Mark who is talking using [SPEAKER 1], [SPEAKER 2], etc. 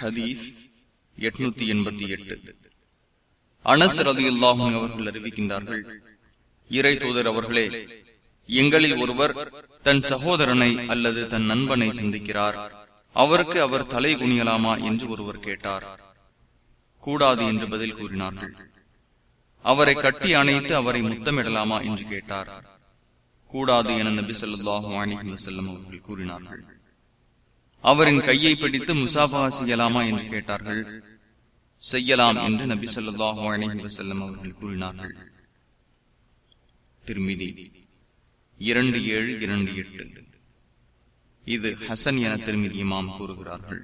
[SPEAKER 1] ஹதீஸ் எட்நூத்தி எண்பத்தி எட்டு. அனஸ் ரதி அல்லாஹும் அவர்கள் அறிவிக்கின்றார்கள் இறை தூதர் அவர்களே எங்களில் ஒருவர் தன் சகோதரனை அல்லது தன் நண்பனை சந்திக்கிறார். அவருக்கு அவர் தலை குனியலாமா என்று ஒருவர் கேட்டார். கூடாது என்று பதில் கூறினார்கள். அவரை கட்டி அணைத்து அவரை முத்தமிடலாமா என்று கேட்டார். கூடாது என நபி சொல்லாஹு அணிஹி வசல்லம் அவர்கள் கூறினார்கள். அவரின் கையை பிடித்து முசாபா செய்யலாமா என்று கேட்டார்கள். செய்யலாம் என்று நபி சொல்லாஹு அணிஹி வசல்லம் அவர்கள் கூறினார்கள். திருமிதி இரண்டு ஏழு இரண்டு எட்டு. இது ஹசன் என திருமதி இமாம் கூறுகிறார்கள்.